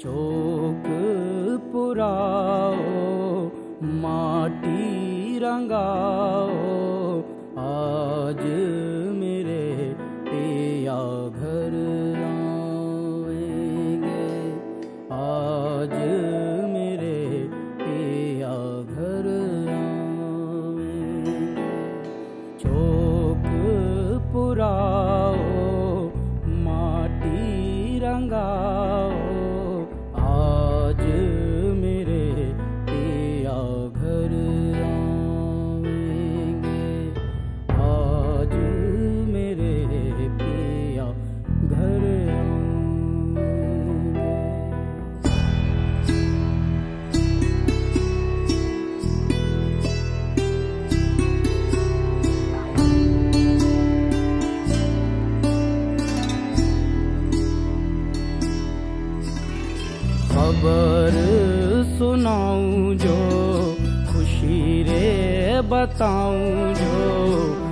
चोक पुराओ माटी रंगाओ आज खबर सुनाऊं जो खुशी रे बताऊँ जो।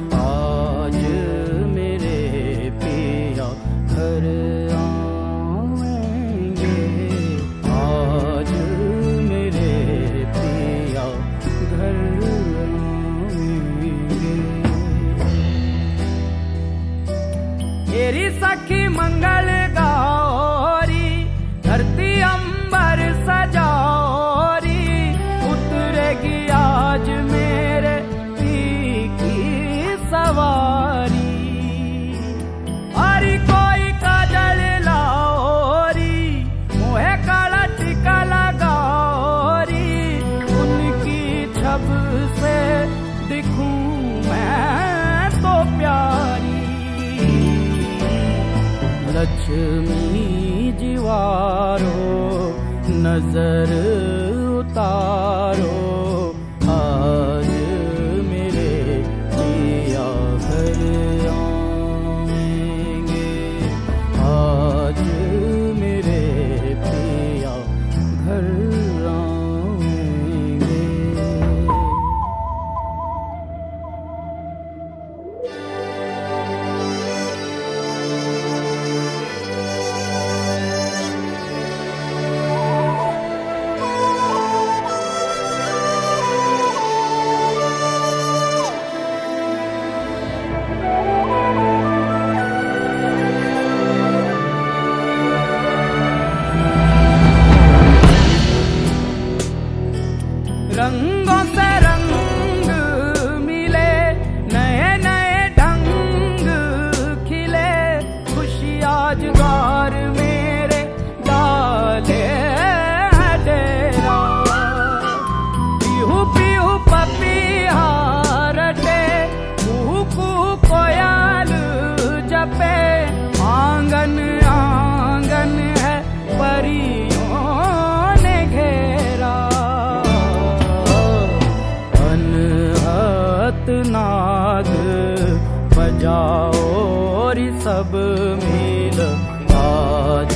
जब से दिखूं मैं तो प्यारी। लक्ष्मी जीवारो नज़र उतार। सब मिल आज